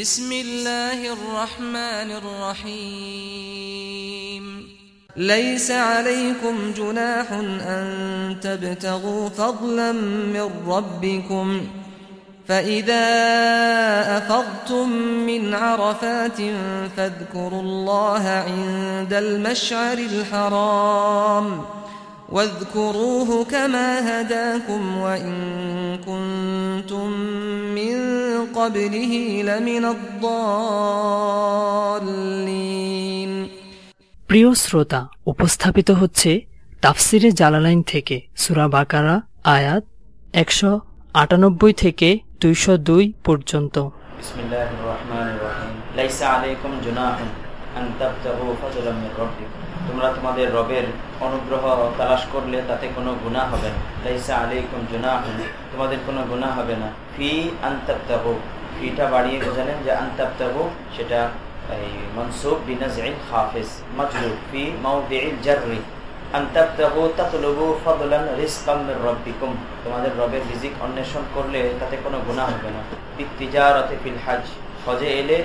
بسم الله الرحمن الرحيم. ليس عليكم جناح أن تبتغوا فضلا من ربكم. فإذا أفضتم من عرفات فاذكروا الله عند المشعر الحرام. واذكروه كما هداكم وإن كنتم من قبله لمن الضالين প্রিয় শ্রোতা উপস্থাপিত হচ্ছে তাফসিরে জালালাইন থেকে সুরা বাকারা আয়াত একশো আটানব্বই থেকে দুইশো দুই পর্যন্ত বিসমিল্লাহির রহমানির রহিম লাইসা আলাইকুম জুনাহুন আন তাবতাগু ফাজলাম মির রাব্বিকুম তোমরা তোমাদের রবের অনুগ্রহ তালাশ করলে তাতে কোনো গুনাহ হবে না। লাইসা আলাইকুম জুনাহুন তোমাদের কোনো গুনাহ হবে না। ফি আন তাবতাগু ফিটা বাড়িয়ে বোঝালেন যে আন তাবতাগু সেটা এই মনসুব বিনাজইল হাফিজ, মাজরুর। ফি মির রাব্বিকুম, তোমাদের রবের রিজিক অন্বেষণ করলে তাতে কোনো গুনাহ হবে না। বিতিজারাতে ফিল হজ, হজে এলে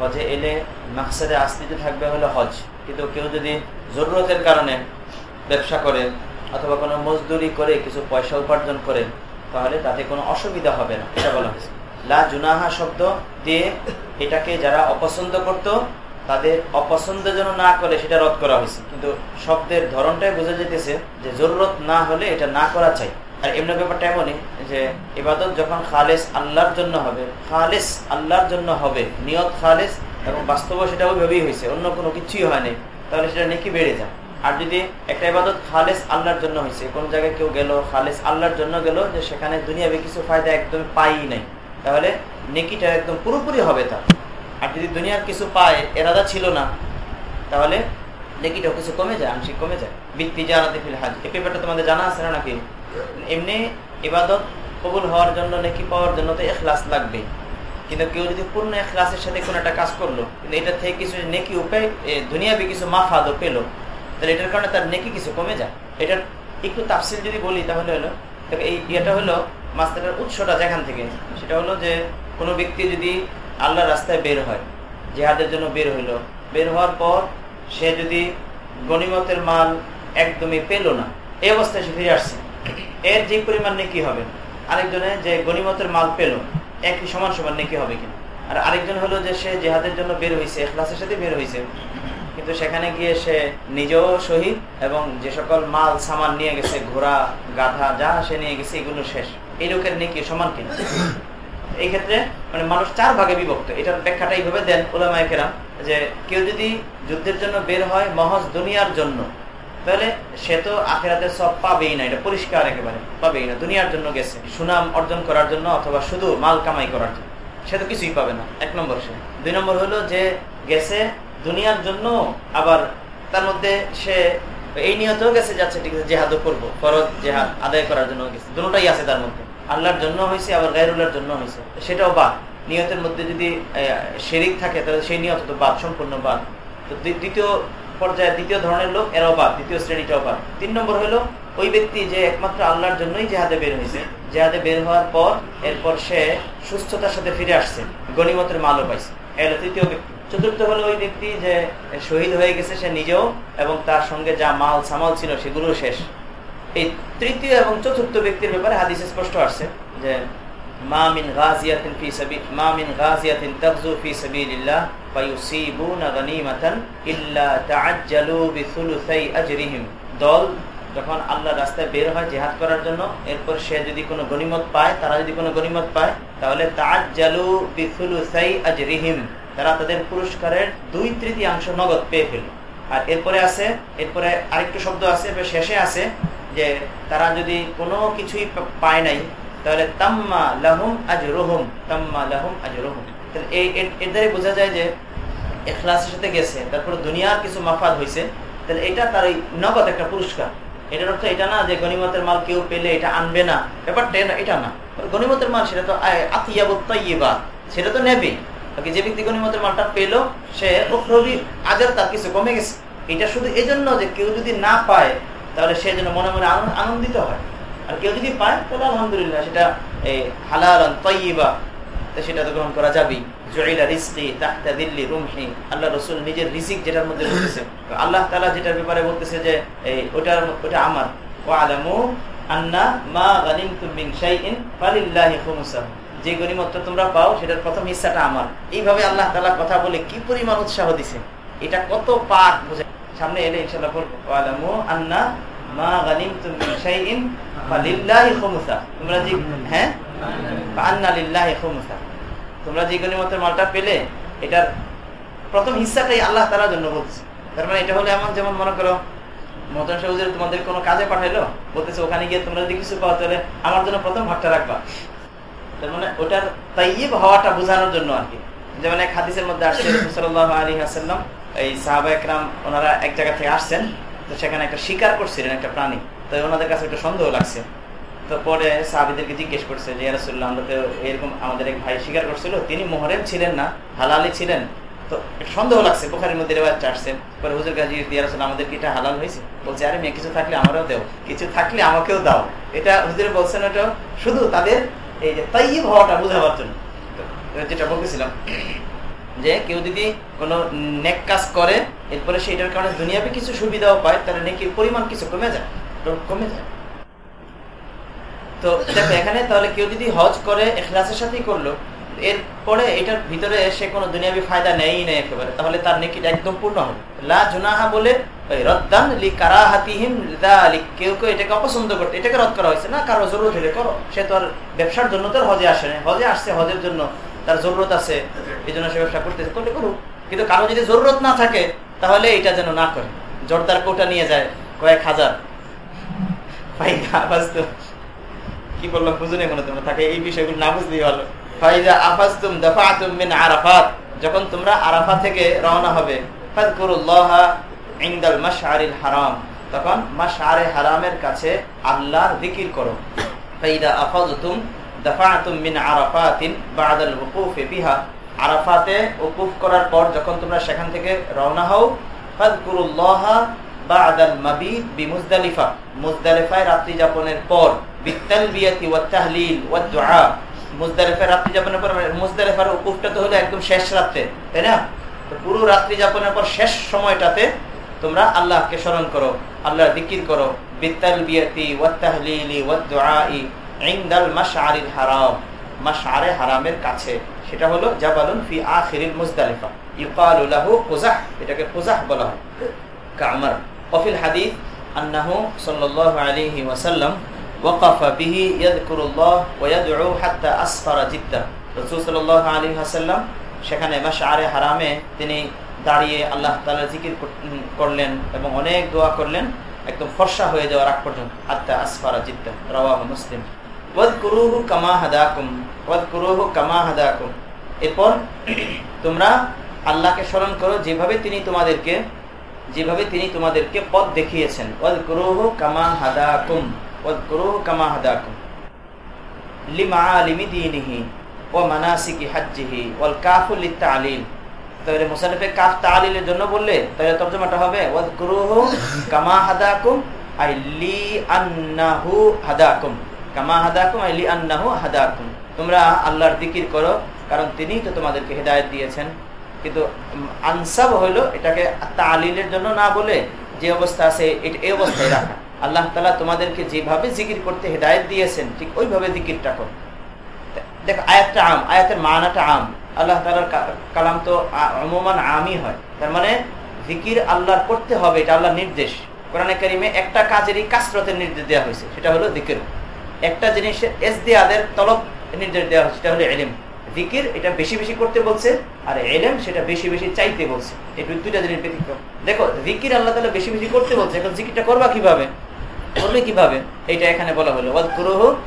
হজে এলে মাকসাদে আসতিতে থাকবে হলো হজ। কিন্তু কেউ যদি জরুরতের কারণে ব্যবসা করে অথবা কোনো মজদুরি করে কিছু পয়সা উপার্জন করে, তাহলে তাতে কোনো অসুবিধা হবে না, এটা বলা হয়েছে। লা জুনাহা শব্দ দিয়ে এটাকে যারা অপছন্দ করত, তাদের অপছন্দ যেন না করে সেটা রদ করা হয়েছে। কিন্তু শব্দের ধরনটাই বোঝা যেতেছে যে জরুরত না হলে এটা না করা চাই। আর এমনি ব্যাপারটা এমনই যে ইবাদত যখন খালেস আল্লাহর জন্য হবে, খালেস আল্লাহর জন্য হবে, নিয়ত খালেস এবং বাস্তব সেটা ওইভাবেই হয়েছে, অন্য কোনো কিছুই হয়নি তাহলে সেটা নেকি বেড়ে যায় আর যদি একটা ইবাদত খালেস আল্লাহর জন্য হয়েছে, কোন জায়গায় কেউ গেল, খালেস আল্লাহর জন্য গেল, যে সেখানে দুনিয়াবে কিছু ফায়দা একদম পাই নাই, তাহলে নেকিটা একদম পুরোপুরি হবে তার। আর যদি দুনিয়ার কিছু পায়, এরাদা ছিল না, তাহলে নেকিটাও কিছু কমে যায়, আংশিক কমে যায়। বৃত্তি জানাতে ফিল হাজ। এই পেপারটা তোমাদের জানা আছে না নাকি? এমনি ইবাদত কবুল হওয়ার জন্য, নেকি পাওয়ার জন্য তো এখলাস লাগবে কিন্তু কেউ যদি পূর্ণ এখলাসের সাথে কোনো একটা কাজ করল, কিন্তু এটা থেকে কিছু নেকি উপায় দুনিয়াবি কিছু মাফাদও পেল, তাহলে এটার কারণে তার নেকি কিছু কমে যায়। এটার একটু তাফসিল যদি বলি, তাহলে হলো এই ইয়েটা হলো মাস্টারের উৎসটা যেখান থেকে, সেটা হলো যে কোনো ব্যক্তি যদি আল্লাহ রাস্তায় বের হয়, জেহাদের জন্য বের হইল, বের হওয়ার পর সে যদি গণিমতের মাল একদমই পেল না, এই অবস্থায় সে ফিরে আসছে। এর যে পরিমাণ নেকি হবে, আরেকজনে যে গণিমতের মাল পেল একই সমান সমান নেকি হবে কিনা? আর আরেকজন হলো যে সে জেহাদের জন্য বের হয়েছে এখলাসের সাথে বের হয়েছে কিন্তু সেখানে গিয়ে সে নিজেও শহীদ এবং যে সকল মাল, সামান নিয়ে গেছে, ঘোড়া, গাধা, যা সে নিয়ে গেছে, এগুলো শেষ। এই লোকের নেকি সমান কিনা? এই ক্ষেত্রে মানে মানুষ চার ভাগে বিভক্ত। এটার ব্যাখ্যাটা এইভাবে দেন ওলামায়কেরাম যে কেউ যদি যুদ্ধের জন্য বের হয়, মহজ দুনিয়ার জন্য তাহলে সে তো আখেরাতে সব পাবেই না, এটা পরিষ্কার একেবারে, পাবেই না, দুনিয়ার জন্য গেছে। সুনাম অর্জন করার জন্য অথবা শুধু মাল কামাই করার জন্য, সে তো কিছুই পাবে না, এক নম্বর সে। দুই নম্বর হলো যে গেছে, দুনিয়ার জন্য আবার তার মধ্যে সে এই নিয়তেও গেছে যাচ্ছে ঠিক আছে, জেহাদও করব, ফরজ জেহাদ আদায় করার জন্য গেছে, দুটাই আছে তার মধ্যে। আল্লাহর জন্য হয়েছে, আবার গায়রুল্লাহর জন্য হয়েছে। সেটাও বাদ। নিয়তের মধ্যে যদি শেরিক থাকে, তাহলে সেই নিয়ত তো বাদ, সম্পূর্ণ বাদ। তো দ্বিতীয় পর্যায়ে দ্বিতীয় ধরনের লোক এরাও বাদ দ্বিতীয় শ্রেণীটাও বাদ তিন নম্বর হলো, ওই ব্যক্তি যে একমাত্র আল্লাহর জন্যই জেহাদে বের হয়েছে। জেহাদে বের হওয়ার পর, এরপর সে সুস্থতার সাথে ফিরে আসছে, গণিমতের মালও পাইছে। এলো তৃতীয় ব্যক্তি। চতুর্থ হলো ওই ব্যক্তি যে শহীদ হয়ে গেছে সে নিজেও, এবং তার সঙ্গে যা মাল সামাল ছিল সেগুলো শেষ। এই তৃতীয় এবং চতুর্থ ব্যক্তির ব্যাপারে হাদিসে স্পষ্ট আসছে যে জিহাদ করার জন্য, এরপর সে যদি কোনো পায়, তারা যদি কোনো পায়, তাহলে তারা তাদের পুরস্কারের দুই তৃতীয়াংশ নগদ পেয়ে ফেলল। আর এরপরে আছে, এরপরে আরেকটু শব্দ আছে শেষে আছে যে তারা যদি কোনো কিছুই পায় নাই তাহলে তাম্মা লাহুম আজ রোহম তাম্মা লাহুম আজ রোহম এই এর বোঝা যায় যে এখলাসের সাথে গেছে, তারপরে দুনিয়ার কিছু মাফাদ হয়েছে তাহলে এটা তার ওই নগদ একটা পুরস্কার। এটার অর্থ এটা না যে গণিমতের মাল কেউ পেলে এটা আনবে না। ব্যাপারটা এটা না। গণিমতের মাল সেটা তো আতিয়াবা সেটা তো নেবে। যে ব্যক্তি গণিমতের মালটা পেল, সে আজার তার কিছু কমে গেছে। এটা শুধু এজন্য যে কেউ যদি না পায়, তাহলে সে যেন মনে মনে আনন্দিত হয়। আর কেউ যদি পায়, তাহলে আলহামদুলিল্লাহ সেটা হালাল তৈবা সেটা তো গ্রহণ করা যাবেই। আল্লাহ রসুল নিজের রিজিক যেটার মধ্যে আল্লাহ তালা যেটার ব্যাপারে বলতেছে যে ওটা আমার। ও আলামু আন্না মা মিন ফালিল্লাহি খুমুসাহু যে তোমরা পাও, সেটার প্রথম আমার। এইভাবে আল্লাহ তাআলা কথা বলে কি পরিমাণ উৎসাহ দিছে? এটা কত পাক বুঝে সামনে এলে ইনশাল্লাহ আলামু আন্না তোমরা হ্যাঁ? মালটা পেলে, এটার প্রথম আল্লাহ জন্য বলছে। তার মানে এটা এমন যেমন মনে করো মতন সবুজের তোমাদের কোনো কাজে পাঠাইলো, বলতেছে ওখানে গিয়ে তোমরা যদি কিছু পাও তাহলে আমার জন্য প্রথম ভাগটা রাখবা। তার মানে ওটার তাইব হওয়াটা বোঝানোর জন্য আর কি। যেমন এক হাদিসের মধ্যে আসছে সাল্লাহ আলী আসাল্লাম এই সাহাবা একরাম ওনারা এক জায়গা থেকে আসছেন তো সেখানে একটা শিকার করছিলেন একটা প্রাণী। তো ওনাদের কাছে একটা সন্দেহ লাগছে। তো পরে সাহাবিদেরকে জিজ্ঞেস করছে যে ইয়ারসুল্লাহ আমরা তো এরকম আমাদের এক ভাই স্বীকার করছিল। তিনি মোহরেম ছিলেন না হালালি ছিলেন। তো সন্দেহ লাগছে, বোখারির মধ্যে রেওয়াজ আসছে। পরে হুজুর গাজী দিয়ারসুল আমাদের কি এটা হালাল হয়েছে? বলছে, আরে মেয়ে, কিছু থাকলে আমারও দেও, কিছু থাকলে আমাকেও দাও। এটা হুজুরে বলছেন, ওটা শুধু তাদের এই যে তাইব হওয়াটা বোঝাবার জন্য। যেটা বলতেছিলাম যে কেউ যদি কোনো নেক কাজ করে, এরপরে সেটার কারণে দুনিয়াবে কিছু সুবিধাও পায়, তাহলে নেকির পরিমাণ কিছু কমে যায়? কমে যায়। তো দেখো, এখানে তাহলে কেউ যদি হজ করে, এখলাসের সাথেই করল, এরপরে এটার ভিতরে সে কোনো দুনিয়াবি ফায়দা নেই নেই একেবারে, তাহলে তার নেকিটা একদম পূর্ণ হবে। লা জুনাহা বলে রদ্দান লি কারাহাতিহিম কেউ কেউ এটাকে অপছন্দ করতে, এটাকে রদ করা হয়েছে, না, কারও জরুরত হলে করো। সে তো আর ব্যবসার জন্য তো হজে আসে না। হজে আসছে, হজের জন্য তার জরুরত আছে, এই জন্য সে ব্যবসা করতেছে। করলে করুক, কিন্তু কারও যদি জরুরত না থাকে, তাহলে এটা যেন না করে। জর্দার কোটা নিয়ে যায় কয়েক হাজার। কি বললাম বুঝুন এখন তোমরা থাকে এই বিষয়গুলো না বুঝলেই ভালো। ফাইজা আরাফাত। যখন তোমরা আরাফা থেকে রওনা হবে, ফাযকুরুল্লাহ ইনদাল মাশআরিল হারাম। তখন মাশআরে হারামের কাছে আল্লাহর জিকির করো। ফাইদা আফাজতুম আরাফাতে করার পর যখন তোমরা সেখান থেকে রওনা হও তাই না? রাত্রি যাপনের পর শেষ সময়টাতে তোমরা আল্লাহকে স্মরণ করো, আল্লাহর জিকির করো, বিত্তালবিয়াতি ওয়াত তাহলিলি হারামের কাছে। সেটা হলো, জাবালুন ফি আখিরিল মুজদালিফা। ইউকালু কুজাহ এটাকে কুজাহ বলা হয়। কামার অফিল হাদিস, আন্নাহু সাল্লাল্লাহু আলাইহি ওয়াসাল্লাম সেখানে মাশআরে হারামে তিনি দাঁড়িয়ে আল্লাহ তাআলার জিকির করলেন এবং অনেক দোয়া করলেন। একদম ফর্সা হয়ে যাওয়ার আগ পর্যন্ত। হাত্তা আসফারা জিদ্দা রাওয়াহু মুসলিম। এরপর তোমরা আল্লাহকে স্মরণ করো, যেভাবে তিনি তোমাদেরকে, যেভাবে তিনি তোমাদেরকে পথ দেখিয়েছেন। ওয়াদকুরুহু জন্য বললে তর্জমাটা হবে কামা আই লি আন্নাহু হাদাকুম। কামা হাদাকুম আই লি আন্নাহু হাদাকুম। তোমরা আল্লাহর জিকির করো, কারণ তিনিই তো তোমাদেরকে হেদায়েত দিয়েছেন। কিন্তু আনসাব হইল এটাকে তালিলের জন্য না বলে যে অবস্থা আছে এই অবস্থায় রাখা। আল্লাহ তালা তোমাদেরকে যেভাবে জিকির করতে হেদায়ত দিয়েছেন, ঠিক ওইভাবে জিকিরটা কর দেখ, আয়াতটা আম, আয়াতের মানাটা আম। আল্লাহ তালার কালাম তো অমমান আমই হয়। তার মানে জিকির আল্লাহর করতে হবে, এটা আল্লাহর নির্দেশ। কোরআনে কারিমে একটা কাজেরই কাসরতের নির্দেশ দেওয়া হয়েছে, সেটা হলো জিকির। একটা জিনিসের এস দিয়ে আদের তলব নির্দেশ দেওয়া হয়েছে, সেটা হলো এলিম জিকির, এটা বেশি বেশি করতে বলছে, আর এলেম সেটা বেশি বেশি চাইতে বলছে। এই দুইটা জিনিস ব্যতিক্রম। দেখো, জিকির আল্লাহ তালা বেশি বেশি করতে বলছে, এখন জিকিরটা করবা কীভাবে? করবে কীভাবে? এইটা এখানে বলা হলো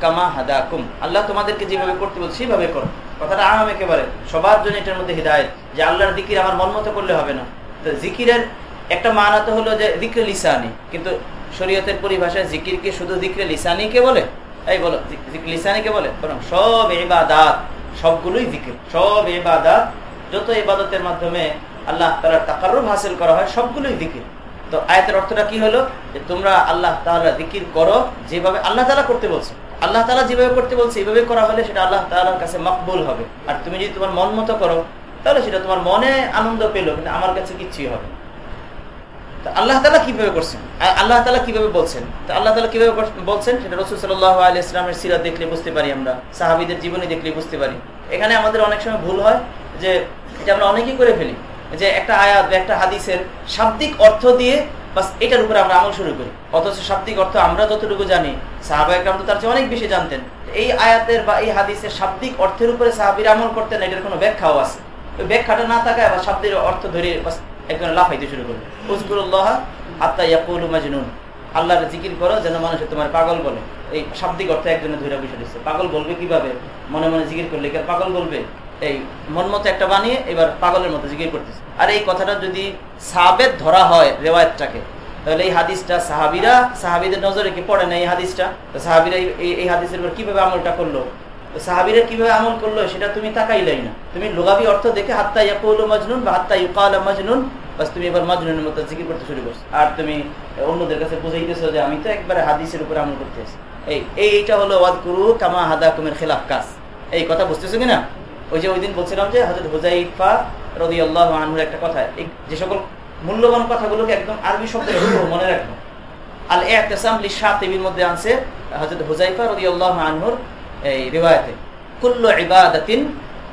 কামা হাদাকুম। আল্লাহ তোমাদেরকে যেভাবে করতে বলছে, সেভাবে করো। কথাটা আম একেবারে, সবার জন্য এটার মধ্যে হৃদায়ত, যে আল্লাহর জিকির আমার মন মতো করলে হবে না। তো জিকিরের একটা মান তো হলো যে জিক্রে লিসানি, কিন্তু শরীয়তের পরিভাষায় জিকিরকে শুধু জিক্রে লিসানিকে বলে? এই বলো লিসানিকে বলে? বরং সব এবাদাত সবগুলোই জিকির। সব এবাদাত যত এবাদতের মাধ্যমে আল্লাহ তালার তাকারুম হাসিল করা হয়, সবগুলোই জিকির। তো আয়তের অর্থটা কি হলো? যে তোমরা আল্লাহ তালা জিকির করো যেভাবে আল্লাহ তালা করতে বলছো। আল্লাহ তালা যেভাবে করতে বলছে, এইভাবে করা হলে সেটা আল্লাহ তালার কাছে মকবুল হবে। আর তুমি যদি তোমার মন মতো করো, তাহলে সেটা তোমার মনে আনন্দ পেল, কিন্তু আমার কাছে কিচ্ছুই হবে আল্লাহ তালা কীভাবে করছেন? আল্লাহ তালা কীভাবে বলছেন? আল্লাহ তালা কীভাবে বলছেন? সেটা রসুল সিরাত দেখলে বুঝতে পারি আমরা, সাহাবিদের জীবনী দেখলে বুঝতে পারি। এখানে আমাদের অনেক সময় ভুল হয় যে, এটা আমরা অনেকেই করে ফেলি, যে একটা আয়াত একটা হাদিসের শাব্দিক অর্থ দিয়ে বাস এটার উপরে আমরা আমল শুরু করি। অথচ শাব্দিক অর্থ আমরা যতটুকু জানি, সাহাবা একরাম তো তার চেয়ে অনেক বেশি জানতেন। এই আয়াতের বা এই হাদিসের শাব্দিক অর্থের উপরে সাহাবির আমল করতেন, এটার কোনো ব্যাখ্যাও আছে। ব্যাখ্যাটা না থাকায় বা শব্দের অর্থ ধরে একজন লাফাইতে শুরু করবে। উজগুরুল্লাহ আত্মা ইয়াকুল মাজনুন। আল্লাহর জিকির করো যেন মানুষের তোমার পাগল বলে। এই শাব্দিক অর্থ একজনে ধরে বিষয় দিচ্ছে পাগল বলবে কীভাবে? মনে মনে জিকির করলে কি আর পাগল বলবে? এই মন মতো একটা বানিয়ে এবার পাগলের মতো জিকির করতেছে। আর এই কথাটা যদি সাবেদ ধরা হয় রেওয়ায়তটাকে, তাহলে এই হাদিসটা সাহাবিরা, সাহাবিদের নজরে কি পড়ে না এই হাদিসটা? সাহাবিরা এই- হাদিসের উপর কীভাবে আমলটা করল? সাহাবিরা কীভাবে আমল করল সেটা তুমি তাকাইলাই না। তুমি লোগাবি অর্থ দেখে, হাত্তা ইয়াকুল মজনুন বা হাত্তা ইউকাল মজনুন বাস তুমি এবার মজনুনের মতো জিকির করতে শুরু করছ। আর তুমি অন্যদের কাছে বুঝাইতেছো যে, আমি তো একবারে হাদিসের উপরে আমল করতে এই, এই- এইটা হলো ওয়াদ কুরু কামা হাদা কুমের খেলাফ কাজ। এই কথা বুঝতেছো কিনা? ওই যে ওই দিন বলছিলাম যে হজরত হুজাইফা রদি আল্লাহ আনহুর একটা কথা যে সকল মূল্যবান কথাগুলোকে একদম আরবি শব্দের মনে রাখব। আল এহতেসাম লিশাতিবির মধ্যে আনছে হযরত হুযায়ফা রাদিয়াল্লাহু আনহুর এই রিওয়ায়াতে, কুল্লু ইবাদাতিন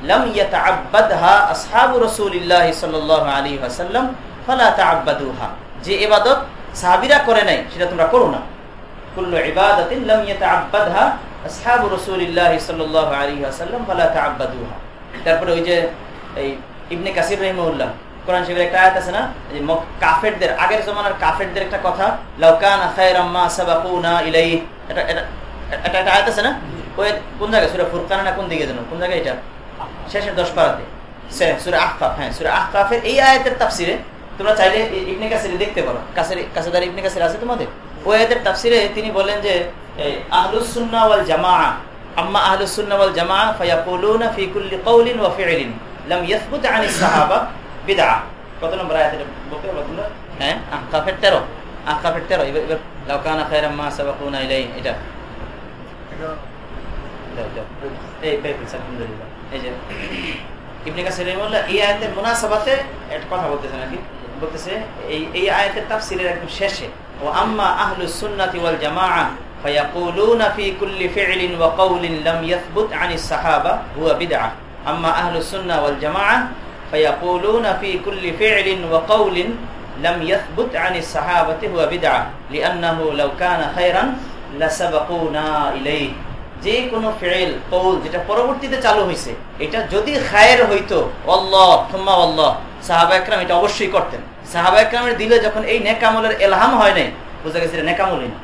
লাম ইয়াতাআব্বাদহা আসহাবু রাসূলিল্লাহি সাল্লাল্লাহু আলাইহি ওয়াসাল্লাম, ফালা তাআব্বাদুহা। যে ইবাদত সাহাবীরা করে নাই, সেটা তোমরা করো না। কুল্লু ইবাদাতিন লাম ইয়াতাআব্বাদহা আসহাবু রাসূলিল্লাহি সাল্লাল্লাহু আলাইহি ওয়াসাল্লাম, ফালা তাআব্বাদুহা। তারপরে ওই যে এই ইবনে কাসির রাহিমাহুল্লাহ, কোরআন শরীফের একটা আয়াত আছে না? যে কাফেরদের, আগের জমানার কাফেরদের একটা কথা লাউকান খায়রাম মা সাবাকুনা ইলাইহি। এটা এটা এটা আয়াত আছে না? কোন জায়গায়? সূরা ফুরকান না কোন দিকে যেন? কোন জায়গায় এটা? শেষের 10 পারাতে। সে সূরা আহকাফ হ্যাঁ সূরা আহকাফের এই আয়াতের তাফসিরে তোমরা চাইলে ইবনে কাসির দেখতে পারো। কাসির, কাসিদার ইবনে কাসির আছে তোমাদের? ওই আয়াতের তাফসিরে তিনি বলেন যে এই আহলুস সুন্নাহ ওয়াল জামাআ। আম্মা আহলুস সুন্নাহ ওয়াল জামাআ ফায়াকুলুনা ফি কুল্লি কওলিন ওয়া ফি'লিন। লাম ইয়াসবুত আনিস সাহাবা বিদআ। কত নম্বর আয়াত এটা? বলতে পারব হ্যাঁ আহকাফের 13 আহকাফের 13 এবার এবার লাউ কানা খায়রাম মা সাবাকুনা ইলাই এটা। এই পেপিস আলহামদুলিল্লাহ এই যে ইবনে কাসির রাহিমাহুল্লাহ এই আয়াতের মুনাসাবাতে একটা কথা বলতেছে নাকি বলতেছে এই এই আয়াতের তাফসীরের একদম শেষে ও আম্মা আহলুস সুন্নাতি ওয়াল জামাআ فيقولون في كل فعل وقول لم يثبت عن الصحابة هو بدعة أما أهل السنة والجماعة فيقولون في كل فعل وقول لم يثبت عن الصحابة هو بدعة لأنه لو كان خيرا لسبقونا إليه যে কোনো ফেল কৌল যেটা পরবর্তীতে চালু হয়েছে এটা যদি খায়ের হইতো অল্লাহ থুম্মা অল্লাহ সাহাবা একরাম এটা অবশ্যই করতেন। সাহাবা একরামের দিলে যখন এই নেকামলের এলহাম হয় নাই, বুঝা গেছে এটা নেকামলই না।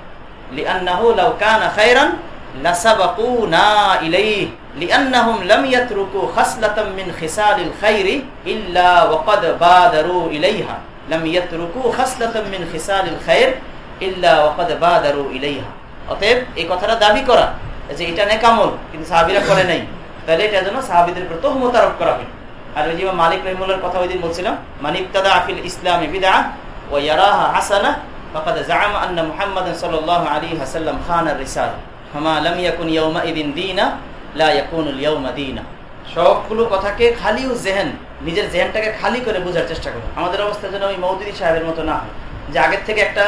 অতএব এই কথাটা দাবি করা যে এটা নেকামল কিন্তু সাহাবিরা করে নাই তাহলে এটা যেন সাহাবিদের উপর তহমত আরোপ করা হয় আর ওই যে ইমাম মালিক রহিমুল্লার কথা ওই দিন বলছিলাম মানিবতাদা আফিল ইসলামী বিদা ও ইয়ারাহা হাসানা فقد زعم أن محمد صلى الله عليه وسلم خان الرسالة فما لم يكن يومئذ دينا لا يكون اليوم دينا সবগুলো কথাকে খালি ও জেহেন নিজের জেহেনটাকে খালি করে বোঝার চেষ্টা করো আমাদের অবস্থা যেন ওই মৌদুদি সাহেবের মতো না হয় যে আগের থেকে একটা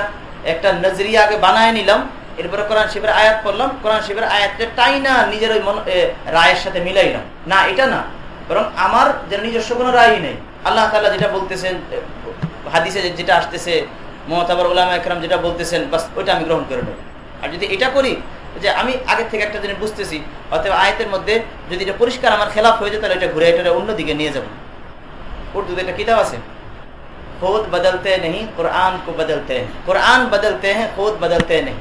একটা নজরিয়া আগে বানায় নিলাম এরপরে কোরআন শিবের আয়াত পড়লাম, কোরআন শিবের আয়াতটা তাই না নিজের ওই রায়ের সাথে মিলাইলাম না। এটা না। বরং আমার যেন নিজস্ব কোনো রায়ই নেই। আল্লাহ তালা যেটা বলতেছেন হাদিসে যেটা আসতেছে মমতাবার উল্লাম একরাম যেটা বলতেছেন, বাস ওইটা আমি গ্রহণ করে নেব। আর যদি এটা করি, যে আমি আগে থেকে একটা জিনিস বুঝতেছি, অতএব আয়তের মধ্যে যদি এটা পরিষ্কার আমার খেলাফ হয়ে যায়, তাহলে এটা ঘুরে এটা অন্যদিকে নিয়ে যাব। উর্দুতে একটা কিতাব আছে, খোদ বদলতে নেই কোরআন কো বদলতে কোরআন বদলতে হ্যাঁ খোদ বদলতে নেই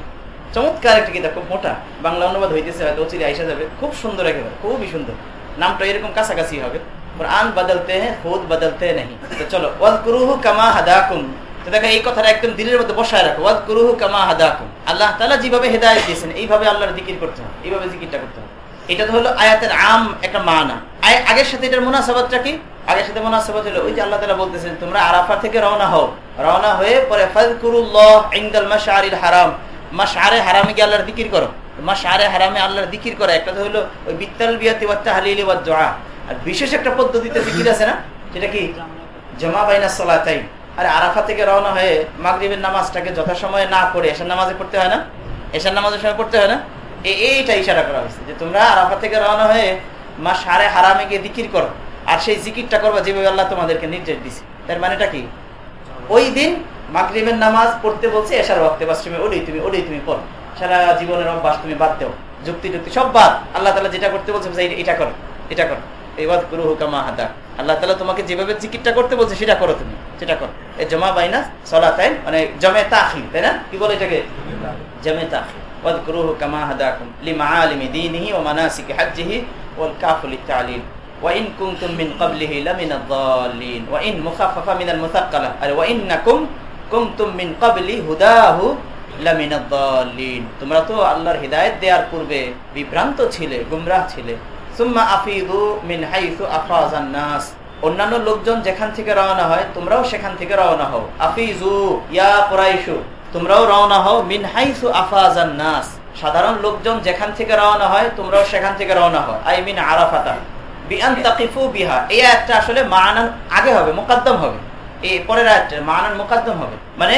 চমৎকার একটা কিতাব, খুব মোটা। বাংলা অনুবাদ হইতেছে, হয়তো অচিরে আইসা যাবে। খুব সুন্দর একেবারে, খুবই সুন্দর। নামটা এরকম কাছাকাছি হবে। কোরআন বদলতে হ্যাঁ খুদ বদলতে নেই। তো চলো ওয়াদ কুরুহু কামা হাদাকুম। তো দেখো, এই কথাটা একদম দিলের মধ্যে বসায় রাখো। ওয়াদ কুরুহু কামা হাদাকুম। আল্লাহ তাআলা যেভাবে হেদায়েত দিয়েছেন, এইভাবে আল্লাহর জিকির করতে হবে, এইভাবে জিকিরটা করতে হবে। এটা তো হলো আয়াতের আম একটা মানা। আগের সাথে এটার মুনাসাবাতটা কি? আগের সাথে মুনাসাবাত হলো, ওই যে আল্লাহ তাআলা বলতেছেন, তোমরা আরাফা থেকে রওনা হও। রওনা হয়ে পরে ফাযকুরুল্লাহ ইনদাল মাশআরিল হারাম। মাশআরে হারামে গিয়ে আল্লাহর জিকির করো। মাশআরে হারামে আল্লাহর জিকির করা। একটা তো হলো ওই বিত্তাল বিয়াতি ওয়াত দুআ আর বিশেষ একটা পদ্ধতিতে জিকির আছে না? সেটা কি? জমা বাইনা সলাতাই আর আরাফা থেকে রওনা হয়ে মাগরিবের নামাজটাকে যথাসময়ে না পড়ে এসার নামাজে পড়তে হয় না? এসার নামাজের সময় পড়তে হয় না? এইটা ইশারা করা হয়েছে যে তোমরা আরাফা থেকে রওনা হয়ে মা সারে হারামে গিয়ে জিকির করো। আর সেই জিকিরটা করবা যেভাবে আল্লাহ তোমাদেরকে নির্দেশ দিছে। তার মানেটা কি? ওই দিন মাগরিবের নামাজ পড়তে বলছে এসার ওয়াক্তে বাস তুমি ওটাই তুমি ওটাই তুমি পড়ো সারা জীবনের অভ্যাস তুমি বাদ দেও যুক্তি যুক্তি সব বাদ আল্লাহ তালা যেটা করতে বলছে এটা করো এটা করো এবার গুরু হুকামা হাদা আল্লাহ তালা তোমাকে যেভাবে জিকিরটা করতে বলছে সেটা করো তুমি সেটা করো এই জমা বাইনা সলা তাই মানে জমে তাখি তাই না কি বলে এটাকে জমে তাখি واذكروه كما هداكم لمعالم دينه ومناسك حجه والكاف للتعليل وإن كنتم من قبله لمن الضالين وإن مخففة من المثقلة وإنكم কুমতুমিন কবলি হুদাহু লামিনাদ্দালিন তোমরা তো আল্লাহর হিদায়ত দেওয়ার পূর্বে বিভ্রান্ত ছিলে, গুমরাহ ছিলে। সুম্মা আফিদু মিন হাইসু আফাজান নাস। অন্যান্য লোকজন যেখান থেকে রওনা হয়, তোমরাও সেখান থেকে রওনা হও। আফিজু, ইয়া কুরাইশু, তোমরাও রওনা হও মিন হাইসু আফাজান নাস। সাধারণ লোকজন যেখান থেকে রওনা হয়, তোমরাও সেখান থেকে রওনা হও। I mean আরাফাতা। বিআন তাকিফু বিহা। এই একটা আসলে মানান আগে হবে, মোকাদ্দম হবে। এই পরের মানান মুকাদ্দম হবে। মানে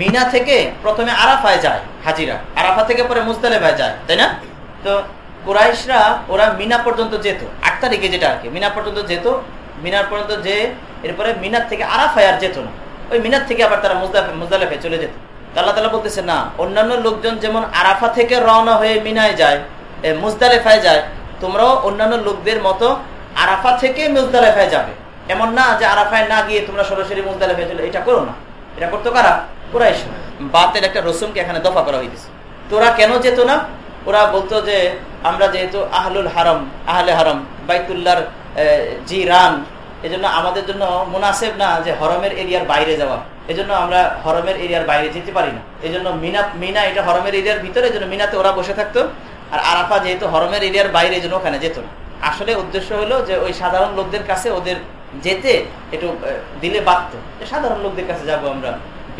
মিনা থেকে প্রথমে আরাফায় যায়, হাজিরা। আরাফা থেকে পরে মুজদালেফায় যায়, তাই না? তো কুরাইশরা, ওরা মিনা পর্যন্ত যেত। আট তারিখে যেটা আর কি, মিনা পর্যন্ত যেত। মিনার পর্যন্ত যে, এরপরে মিনার থেকে আরাফায় আর যেত না। ওই মিনার থেকে আবার তারা মুজদালেফায় চলে যেত। আল্লাহ তালা বলতেছে, না, অন্যান্য লোকজন যেমন আরাফা থেকে রওনা হয়ে মিনায় যায় মুজদালেফায় যায়, তোমরাও অন্যান্য লোকদের মতো আরাফা থেকে মুজদালেফায় যাবে। এমন না যে আরাফায় না গিয়ে তোমরা সরাসরি মুজদালেফায় চলে এটা করো না। এটা করতো কারা? কুরাইশ। বাতের একটা রসুমকে এখানে দফা করা হইতেছে। তোরা কেন যেত না? ওরা বলতো যে আমরা যেহেতু আহলুল হারম আহলে হারম বাইতুল্লার জি রান এজন্য আমাদের জন্য মুনাসেব না যে হরমের এরিয়ার বাইরে যাওয়া। এজন্য আমরা হরমের এরিয়ার বাইরে যেতে পারি না। এই জন্য মিনা মিনা এটা হরমের এরিয়ার ভিতরে জন্য মিনাতে ওরা বসে থাকতো। আর আরাফা যেহেতু হরমের এরিয়ার বাইরে জন্য ওখানে যেত না। আসলে উদ্দেশ্য হলো যে ওই সাধারণ লোকদের কাছে ওদের যেতে একটু দিলে বাড়ত সাধারণ লোকদের কাছে যাব আমরা।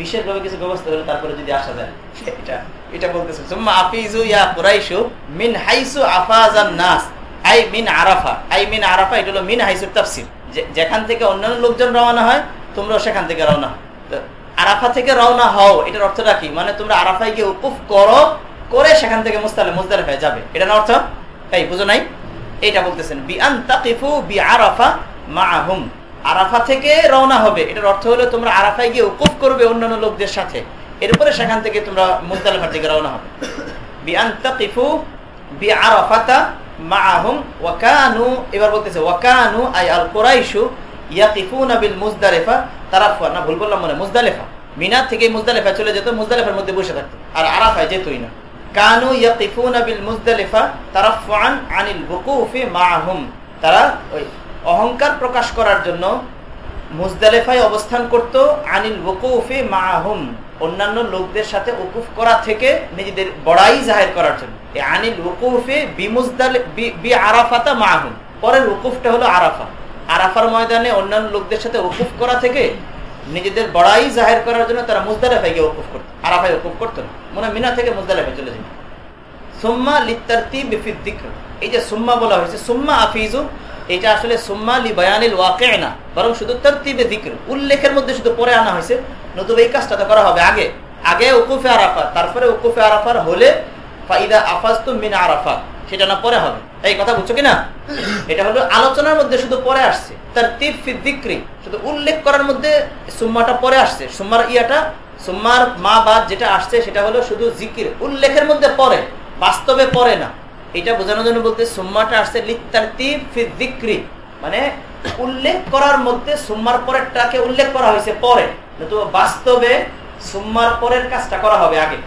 বিশেষভাবে কিছু ব্যবস্থা হলে তারপরে যদি আসা যায়, এটা এটা বলতেছে আফিজু ইয়া কুরাইশু মিন হাইসু আফাজান নাস। আই মিন আরাফা, আই মিন আরাফা, এটা হলো মিন হাইসুর তাফসির। যেখান থেকে অন্যান্য লোকজন রওনা হয়, তোমরাও সেখান থেকে রওনা আরাফা থেকে রওনা হও, এটার অর্থটা কি? মানে তোমরা আরাফায় গিয়ে উকুফ করো, করে সেখান থেকে মুস্তালে মুস্তালে হয়ে যাবে। এটার অর্থ? এই, বুঝো নাই? এটা বলতেছেন বি আন তাকিফু বি আরাফা মাহুম। আরাফা থেকে রওনা হবে। এটার অর্থ হলো তোমরা আরাফায় গিয়ে উকুফ করবে অন্যান্য লোকদের সাথে। এরপরে সেখান থেকে তোমরা মুস্তালেফার দিকে রওনা হবে। বি আন তাকিফু আই আল কুরাইশু ইয়াকিফুনা বিল মুজদালিফা তারাফা। না, ভুল বললাম মনে মুজদালিফা। মিনা থেকে মুজদালিফা চলে যেত, মুজদালিফার মধ্যে বসে থাকতো। আর আরাফায় যেতই না। কানু ইয়াকিফুনা বিল মুজদালিফা তারাফুআন আনিল বুকুফি মাহুম। তারা ওই অহংকার প্রকাশ করার জন্য মুজদালিফায় অবস্থান করত আনিল বুকুফি মাহুম অন্যান্য লোকদের সাথে উকুফ করা থেকে নিজেদের বড়াই জাহের করার জন্য। আনিল উকুফে বি আরাফাতা মাহুম পরের উকুফটা হলো আরাফা। আরাফার ময়দানে অন্যান্য লোকদের সাথে উকুফ করা থেকে নিজেদের বড়াই জাহের করার জন্য তারা মুজদালেফায় গিয়ে উকুফ করতো। আরাফায় উকুফ করতো না। মনে মিনা থেকে মুজদালেফায় চলে যেত সুম্মা লিত্তারতি বিফিদ দিক্র। এই যে সুম্মা বলা হয়েছে, সুম্মা আফিজু এটা আসলে সুম্মা লি বয়ানিল ওয়াকে না বরং শুধু তরতিবে দিক্র উল্লেখের মধ্যে শুধু পরে আনা হয়েছে। নতুবা এই কাজটা তো করা হবে আগে। আগে উকুফে আরাফা তারপরে উকুফে আরাফার হলে ফাইদা আফাজ তো মিন আরাফা সেটা না পরে হবে। এই কথা বুঝছ কিনা? এটা হলো আলোচনার মধ্যে শুধু পরে আসছে। তার দিক্রি শুধু উল্লেখ করার মধ্যে সুম্মাটা পরে আসছে। সুম্মার ইয়াটা, সুম্মার মা বাদ যেটা আসছে সেটা হলো শুধু জিকির উল্লেখের মধ্যে পরে, বাস্তবে পরে না। এটা বোঝানোর জন্য বলতে সুম্মাটা আসছে দিক্রি মানে উল্লেখ করার মধ্যে সুম্মার পরেরটাকে উল্লেখ করা হয়েছে পরে। কিন্তু বাস্তবে সুম্মার পরের কাজটা করা হবে আগে।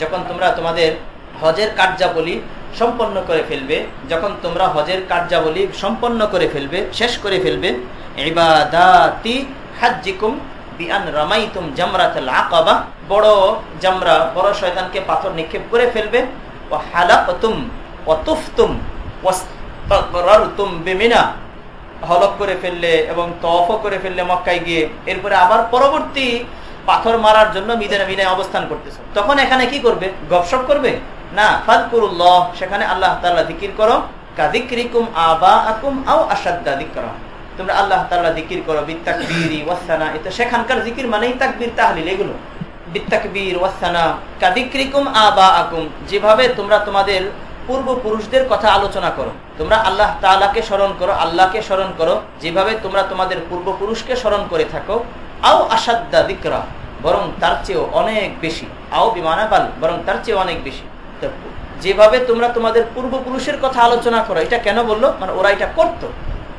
যখন তোমরা তোমাদের হজের কার্যাবলী সম্পন্ন করে ফেলবে, যখন তোমরা হজের কার্যাবলী সম্পন্ন করে ফেলবে, শেষ করে ফেলবে, ইবাদাতি হাজ্জিকুম পাথর নিক্ষেপ করে ফেলবে। হলক করে ফেললে এবং করে ফেললে গিয়ে। এরপরে আবার পরবর্তী পাথর মারার জন্য মিদানে মিনায় অবস্থান করতেছ। তখন এখানে কি করবে? গপসপ করবে? না, ফাদকুরুল্লাহ, সেখানে আল্লাহ করো। কাদিকরিকুম আবা আকুম আও দিকরা তোমরা আল্লাহ তাআলা জিকির করো, বিত্তাকবীরি ওয়াসানা এটা সেখানকার জিকির মানেই তাকবীর, তাহলিল, এগুলো। বিত্তাকবীর ওয়াসানা কাদিকরিকুম আবা আকুম যেভাবে তোমরা তোমাদের পূর্বপুরুষদের কথা আলোচনা করো। তোমরা আল্লাহ তাআলাকে স্মরণ করো, আল্লাহকে স্মরণ করো, যেভাবে তোমরা তোমাদের পূর্বপুরুষকে স্মরণ করে থাকো, আও আসাদ্দা দিকরা, বরং তার চেয়েও অনেক বেশি। আও বিমানাবাল বরং তার চেয়ে অনেক বেশি। তো যেভাবে তোমরা তোমাদের পূর্বপুরুষের কথা আলোচনা করো, এটা কেন বলল? মানে ওরা এটা করতো।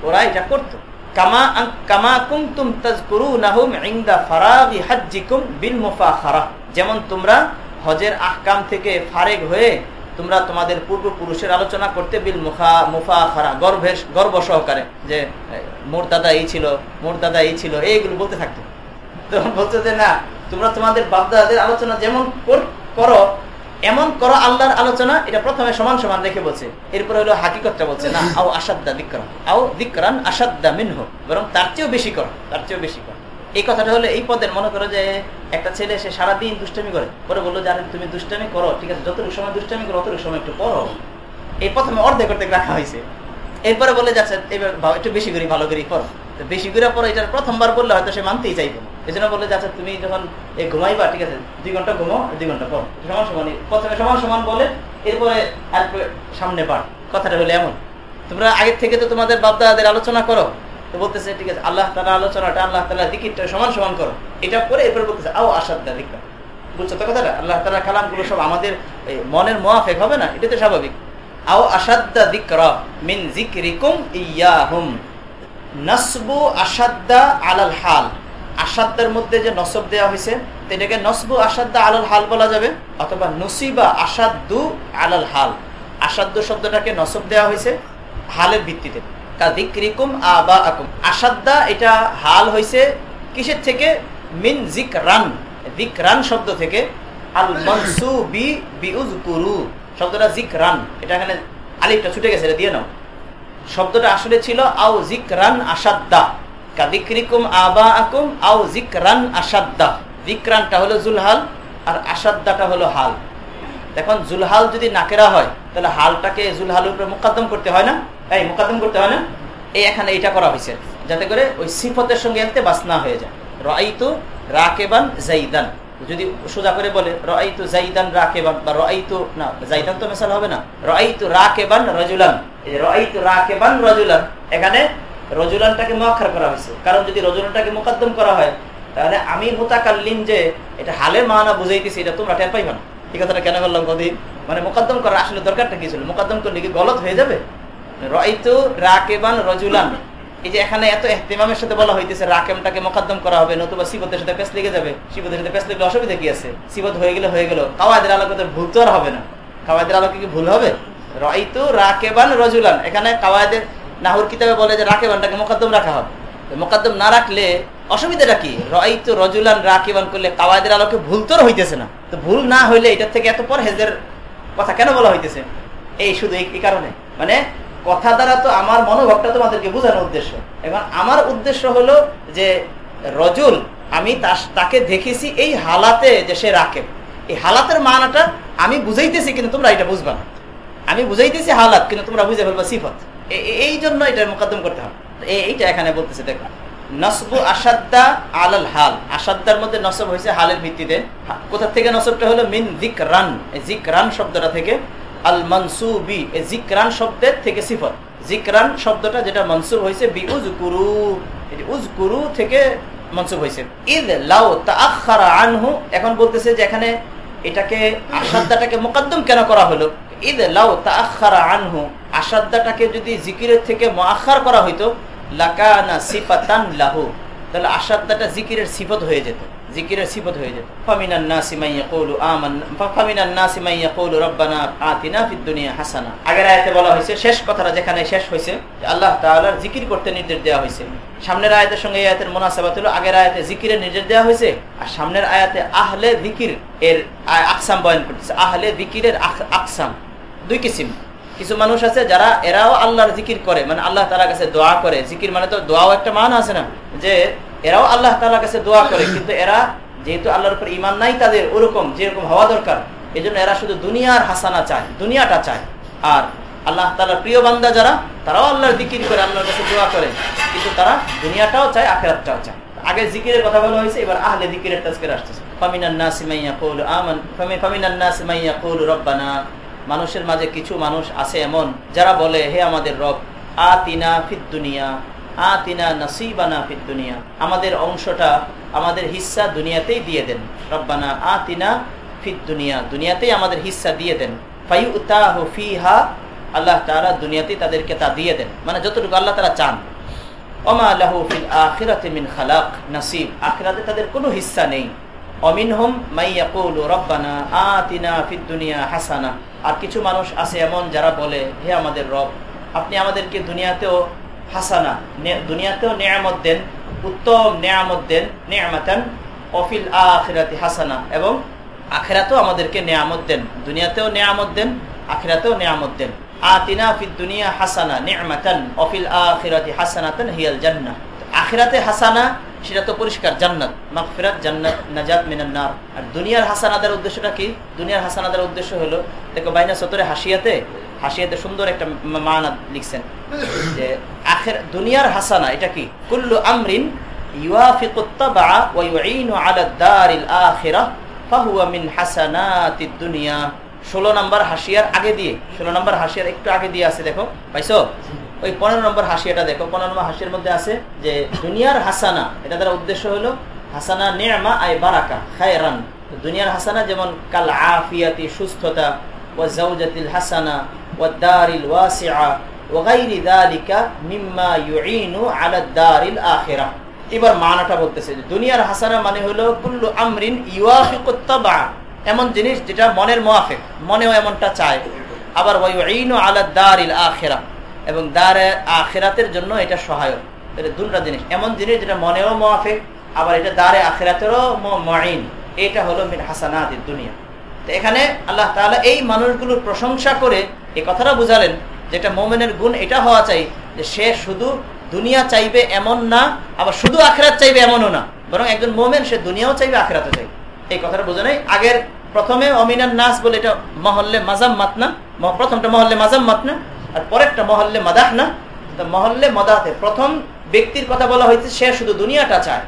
ওরা এটা করতো। কামা কামা কুমতুম তাজকুরুনাহুম ইনদা ফারাগি হাজ্জিকুম বিল মুফাখারা। যেমন তোমরা হজের আহকাম থেকে ফারেগ হয়ে তোমরা তোমাদের পূর্বপুরুষের আলোচনা করতে বিল মুখা মুফা খারা গর্ভের গর্ব সহকারে, যে মোর দাদা এই ছিল, মোর দাদা এই ছিল, এইগুলো বলতে থাকতো। তখন বলতো যে, না, তোমরা তোমাদের বাপদাদাদের আলোচনা যেমন করো এমন করো আল্লাহর আলোচনা, এটা প্রথমে সমান সমান রেখে বলছে। এরপরে হলো হাকিকতটা বলছে, না, আও আসাদ্দা দিকরান, আও দিকরান আসাদ্দা মিনহ, বরং তার চেয়েও বেশি করো, তার চেয়েও বেশি করো। এই কথাটা হলো এই পদের, মনে করো যে একটা ছেলে, সে সারাদিন দুষ্টামি করে, পরে বলল যে তুমি দুষ্টামি করো, ঠিক আছে, যতটুকু সময় দুষ্টামি করো, অতটুকু সময় একটু পড়ো এই প্রথমে অর্ধেক অর্ধেক রাখা হয়েছে। এরপরে বলে যাচ্ছে, এবার একটু বেশি করি, ভালো করি। পড়ো বেশি করে পরে এটা প্রথমবার বললে হয়তো সে মানতেই চাইব এই জন্য বলে যাচ্ছে তুমি যখন এই ঘুমাইবা, ঠিক আছে, দুই ঘণ্টা ঘুমো, দুই ঘণ্টা পর সমান সমান, প্রথমে সমান সমান বলে, এরপরে আর সামনে বাড়। কথাটা হলো এমন। তোমরা আগের থেকে তো তোমাদের বাপদাদের আলোচনা করো। তো বলতেছে, ঠিক আছে, আল্লাহ তালা আলোচনাটা, আল্লাহ তালা দিকিরটা সমান সমান করো। এটা করে এরপরে বলতেছে, আও আসাদ্দা দিকটা বুঝছ তো কথাটা? আল্লাহ তালা কালামগুলো সব আমাদের মনের মোয়াফেক হবে না? এটা তো স্বাভাবিক। আও আসাদ্দা দিকরা মিন জিকরিকুম ইয়াহুম, নসবু আসাদ্দা আলাল হাল। আসাদ্দার মধ্যে যে নসব দেওয়া হয়েছে, এটাকে নসবু আসাদ্দা আলাল হাল বলা যাবে, অথবা নসিবা আসাদ্দু আলাল হাল। আসাদ্দু শব্দটাকে নসব দেওয়া হয়েছে হালের ভিত্তিতে। কাদিক্রিকুম আবা আকুম আসাদ্দা এটা হাল হয়েছে কিসের থেকে? মিন জিক রান জিক রান শব্দ থেকে। আল মনসু বি বিউজ কুরু শব্দটা জিক রান এটা এখানে আলিফটা ছুটে গেছে, এটা দিয়ে নাও। শব্দটা আসলে ছিল আও জিক রান আসাদ্দা কাদিক্রিকুম আবা আকুম আও জিক রান আসাদ্দা জিকরানটা হলো জুলহাল আর আসাদ্দাটা হলো হাল। জুলহাল যদি নাকেরা হয়, তাহলে হালটাকে জুলহালের উপরে করতে হয় না? এই করতে হয় না? এই এখানে করা হয়েছে। যাতে করে ওই সিফতের সঙ্গে এলতে বাস না হয়ে যায়। রাইতু রাকেবান জাইদান যদি সোজা করে বলে রাইতু জাইদান রাকেবান বা রাইতু না জাইদান তো মেশাল হবে না। রাইতু রাকেবান রজুলান। রাইতু রাকেবান রজুলান, এখানে রজুলানটাকে মোয়াক্ষার করা হয়েছে। কারণ যদি রজুলানটাকে মোকাদ্দম করা হয়, তাহলে আমি মোতাকাল্লিম যে এটা হালের মানা বুঝাইতেছি, এটা তোমরা টের পাইবা না। এই কথাটা কেন করলাম কদিন? মানে মোকাদ্দম করার আসলে দরকারটা কি ছিল? মোকাদ্দম করলে কি গলত হয়ে যাবে? রয়তো রাকেবান রজুলান। এই যে এখানে এত এহতেমামের সাথে বলা হইতেছে, রাকেমটাকে মোকাদ্দম করা হবে, নতুবা সিবতের সাথে পেস লেগে যাবে। সিবতের সাথে পেস লেগে অসুবিধা কি আছে? সিবত হয়ে গেলে হয়ে গেল। কাওয়াদের আলোকে ভুল তো আর হবে না। কাওয়াদের আলোকে কি ভুল হবে? রয়তো রাকেবান রজুলান। এখানে কাওয়াদের নাহুর কিতাবে বলে যে রাকেবানটাকে মোকাদ্দম রাখা হবে। মোকাদ্দম না রাখলে অসুবিধাটা কি? রয়তো রজুলান রাকেবান করলে কাওয়াদের আলোকে ভুল তো হইতেছে না। তো ভুল না হইলে এটার থেকে এত পর হেজের কথা কেন বলা হইতেছে? এই শুধু এই কারণে। মানে কথা দ্বারা তো আমার মনোভাবটা তোমাদেরকে বোঝানোর উদ্দেশ্য। এখন আমার উদ্দেশ্য হলো যে রজুল, আমি তাকে দেখেছি এই হালাতে যে সে রাখে এই হালাতের মানাটা আমি বুঝাইতেছি, কিন্তু তোমরা এটা বুঝবা না। আমি বুঝাইতেছি হালাত, কিন্তু তোমরা বুঝে ফেলবা সিফত। এই জন্য এটা মোকদ্দম করতে হবে। এইটা এখানে বলতেছে, দেখো। নসবু আসাদ্দা আলাল হাল। আসাদ্দার মধ্যে নসব হয়েছে হালের ভিত্তিতে। কোথা থেকে নসবটা হলো? মিন জিক রান জিক রান শব্দটা থেকে। আল মনসুবি। জিকরান শব্দের থেকে সিফত। জিকরান শব্দটা যেটা মনসুব হয়েছে বি উজ কুরু উজ কুরু থেকে মনসুব হয়েছে। ঈদ লাউ তাআখারা আনহু। এখন বলতেছে যে এখানে এটাকে আসাদ্দাটাকে মোকদ্দম কেন করা হলো? ঈদ লাউ তাআখারা আনহু আসাদ্দাটাকে যদি জিকিরের থেকে মাখার করা হইতো, লাকানা সিফাতান লাহু। তাহলে আসাদ্দাটা জিকিরের সিফত হয়ে যেত। জিকিরের সিফত হয়ে যেত ফামিনান নাসি মান ইয়াকুলু আমান ফামিনান নাসি মান ইয়াকুলু রব্বানা আতিনা ফিদ দুনিয়া হাসানা। আগের আয়াতে বলা হয়েছে, শেষ কথাটা যেখানে শেষ হয়েছে আল্লাহ তাআলার জিকির করতে নির্দেশ দেওয়া হয়েছে। সামনের আয়াতের সঙ্গে এই আয়াতের মুনাসাবাত হলো, আগের আয়াতে জিকিরের নির্দেশ দেওয়া হয়েছে, আর সামনের আয়াতে আহলে জিকির এর আকসাম বয়ান করতেছে। আহলে জিকিরের আকসাম, দুই কিসিম। কিছু মানুষ আছে যারা, এরাও আল্লাহর জিকির করে মানে আল্লাহ তালার কাছে দোয়া করে। জিকির মানে তো দোয়াও একটা মান আছে না, যে এরাও আল্লাহ তালার কাছে দোয়া করে, কিন্তু এরা যেহেতু আল্লাহর উপর ইমান নাই, তাদের ওরকম, যেরকম হওয়া দরকার। এজন্য এরা শুধু দুনিয়ার হাসানা চায়, দুনিয়াটা চায়। আর আল্লাহ তালার প্রিয় বান্দা যারা, তারাও আল্লাহর দিকির করে আল্লাহর কাছে দোয়া করে, কিন্তু তারা দুনিয়াটাও চায়, আখেরাতটাও চায়। আগে জিকিরের কথা বলা হয়েছে, এবার আহলে জিকিরের তাজকের আসতেছে। রব্বানা। মানুষের মাঝে কিছু মানুষ আছে এমন, যারা বলে, হে আমাদের রব, আতিনা ফিদ দুনিয়া। আতিনা নাসিবানা আমাদের অংশটা আমাদের হিস্সা দুনিয়াতেই দিয়ে দেন। রব্বানা আতিনা ফিদ দুনিয়া। দুনিয়াতেই আমাদের হিস্সা দিয়ে দেন। ফাইউ ফিহা, আল্লাহ তারা দুনিয়াতেই তাদেরকে তা দিয়ে দেন। মানে যতটুকু আল্লাহ তারা চান। অমা লাহু ফিল আখিরাতে মিন খালাক, নাসিব। আখিরাতে তাদের কোনো হিস্সা নেই। অমিনহম মাইয়াকুল রব্বানা আতিনা ফিদ দুনিয়া হাসানা। আর কিছু মানুষ আছে এমন যারা বলে, হে আমাদের রব, আপনি আমাদেরকে দুনিয়াতেও হাসানা দুনিয়াতেও নেয়ামত দেন, উত্তম নেয়ামত দেন, নেয়ামাতান, অফিল আখিরাতি হাসানা এবং আখেরাতেও আমাদেরকে নেয়ামত দেন। দুনিয়াতেও নেয়ামত দেন, আখেরাতেও নেয়ামত দেন। সেটা তো পরিষ্কার, জান্নাত। আর দুনিয়ার হাসানাদের দুনিয়ার হাসানাদের উদ্দেশ্য হলো, দেখো বাইনা সতরে হাসিয়াতে হাসিয়াতে সুন্দর একটা মানা লিখছেন। যে আখের দুনিয়ার হাসানা, এটা কি? কুল্লু আমরিন পনেরো নম্বর হাসিয়াটা দেখো, পনেরো নম্বর মধ্যে আছে যে দুনিয়ার হাসানা, এটা দ্বারা উদ্দেশ্য হলো হাসানা নেমা বারাকা, খায়রান। দুনিয়ার হাসানা যেমন কাল আফিয়াতি, সুস্থতা ও জাউজাতিল হাসানা দারিল ওয়াসিআ ওগাইরি দালিকা মিম্মা ইউঈনু আলা দারিল আখিরা এবার মানাটা বলতেছে দুনিয়ার হাসানা মানে হলো কুল্লু আমরিন ইউয়াফিকুত্তাবা এমন জিনিস যেটা মনের মোয়াফেক, মনেও এমনটা চায়। আবার ওয়াইনু আলা দারিল আখিরা। এবং দারে আখেরাতের জন্য এটা সহায়ক। এটা দুটা জিনিস। এমন জিনিস যেটা মনেও মোয়াফেক, আবার এটা দারে আখেরাতেরও মাইন এটা হলো মিন হাসানাত দুনিয়া। এখানে আল্লাহ তাহলে এই মানুষগুলোর প্রশংসা করে এ কথাটা বুঝালেন যেটা মোমেনের গুণ, এটা হওয়া চাই যে সে শুধু দুনিয়া চাইবে এমন না, আবার শুধু আখেরাত চাইবে এমনও না, বরং একজন মোমেন সে দুনিয়াও চাইবে, আখেরাতও চাইবে। এই কথাটা বোঝা নাই। আগের প্রথমে অমিনার নাস বলে এটা মহল্লে মাজাম মাত না প্রথমটা মহল্লে মাজাম মাত না? আর পরেরটা মহল্লে মাদাহ না? মহল্লে মদাতে প্রথম ব্যক্তির কথা বলা হয়েছে সে শুধু দুনিয়াটা চায়।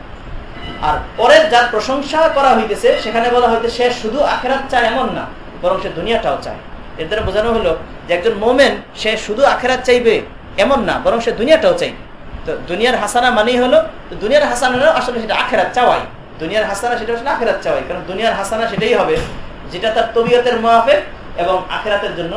আর পরের যার প্রশংসা করা হইতেছে, সেখানে বলা হইতে সে শুধু আখেরাত চায় এমন না, বরং সে দুনিয়াটাও চায়। এর দ্বারা বোঝানো হলো যে একজন মোমেন, সে শুধু আখেরাত চাইবে এমন না, বরং সে দুনিয়াটাও চাইবে। তো দুনিয়ার হাসানা মানেই হলো দুনিয়ার হাসানা আসলে সেটা আখেরাত চাওয়াই। দুনিয়ার হাসানা সেটা আসলে আখেরাত চাওয়াই, কারণ দুনিয়ার হাসানা সেটাই হবে যেটা তার তবিয়তের মাফে এবং আখেরাতের জন্য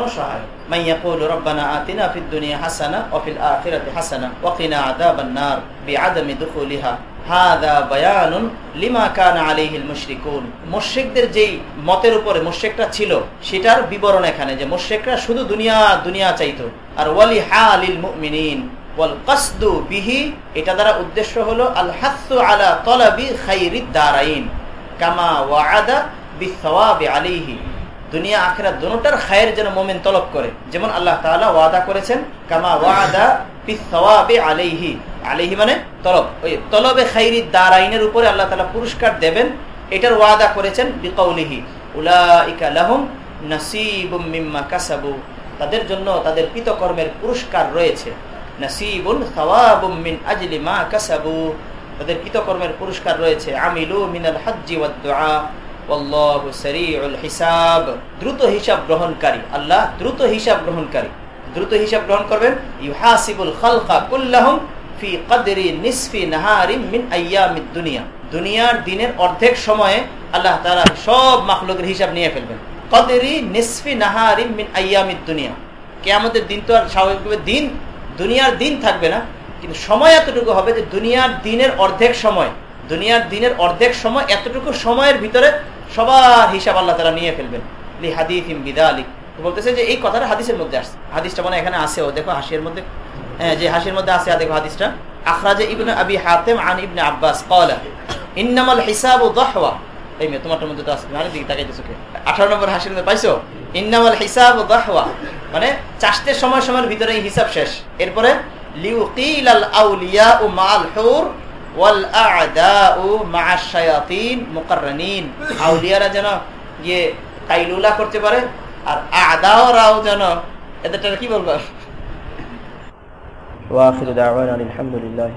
ওয়াফিল আখিরাতি হাসানা ওয়াকিনা আযাবান নার বিআদামি দুখুলিহা হাদা বায়ানুন লিমা কানা আলাইহিল মুশরিকুন মুশরিকদের যেই মতের উপরে ছিল, সেটার বিবরণ এখানে যে মুশরিকরা শুধু দুনিয়া দুনিয়া চাইতো। আর ওয়ালি হালিল মুমিনিন, ওয়াল কাসদু বিহি, এটা দ্বারা উদ্দেশ্য হলো, আল হাসু আলা তলাবি খাইরিদ দারাইন, কামা ওয়াআদা বিসওয়াবি আলাইহি। দুনিয়া আখেরা দোনোটার খায়ের যেন মোমেন তলব করে। যেমন আল্লাহ তাআলা ওয়াদা করেছেন, কামা ওয়াদা বিসওয়াবি আলাইহি। আলাইহি মানে তলব। ওই তলবে খাইরি দারাইনের উপরে আল্লাহ তাআলা পুরস্কার দেবেন, এটার ওয়াদা করেছেন বিকাউলিহি। কাসাবু। তাদের জন্য তাদের কৃতকর্মের পুরস্কার রয়েছে। তাদের কৃতকর্মের পুরস্কার রয়েছে। আমিলু মিনাল হাজ্জি ওয়াদ হিসাব দ্রুত হিসাব গ্রহণকারী। আল্লাহ দ্রুত হিসাব গ্রহণকারী। দ্রুত হিসাব গ্রহণ করবেন। ইউহাসিবুল খালকা কুল্লাহুম ফি কদরি নিসফি মিন দুনিয়া। দুনিয়ার দিনের অর্ধেক সময়ে আল্লাহ সব মাখলুকের হিসাব নিয়ে ফেলবেন। কদরি নিসফি নাহারিম মিন আইয়ামিদ দুনিয়া। কিয়ামতের দিন তো আর স্বাভাবিকভাবে দিন, দুনিয়ার দিন থাকবে না। কিন্তু সময় এতটুকু হবে যে দুনিয়ার দিনের অর্ধেক সময়, দুনিয়ার দিনের অর্ধেক সময় এতটুকু সময়ের ভিতরে সবার হিসাব আল্লাহ তারা নিয়ে ফেলবেন। লি হাদিফ বিদা আলী বলতেছে যে এই কথাটা হাদিসের মধ্যে আসছে। হাদিসটা মানে এখানে আসেও দেখো হাসির মধ্যে। হ্যাঁ যে হাসির মধ্যে আসে দেখো হাদিসটা। আখরাজে ইবনে আবি হাতেম আন ইবনে আব্বাস কলা ইন্নামাল হিসাব ও দহওয়া। এই মেয়ে, তোমারটার মধ্যে তো আসছে মানে দিকে তাকাইতেছো কে? আঠারো নম্বর হাসির মধ্যে, পাইছো? ইন্নামাল হিসাব ও দহওয়া। মানে চাষতের সময় সময়ের ভিতরে হিসাব শেষ। এরপরে লিউ কিল আল আউলিয়া ও মাল হুর যেন গিয়ে করতে পারে আর আদাওরাও যেন এদেরটা কি বলব? আলহামদুলিল্লাহি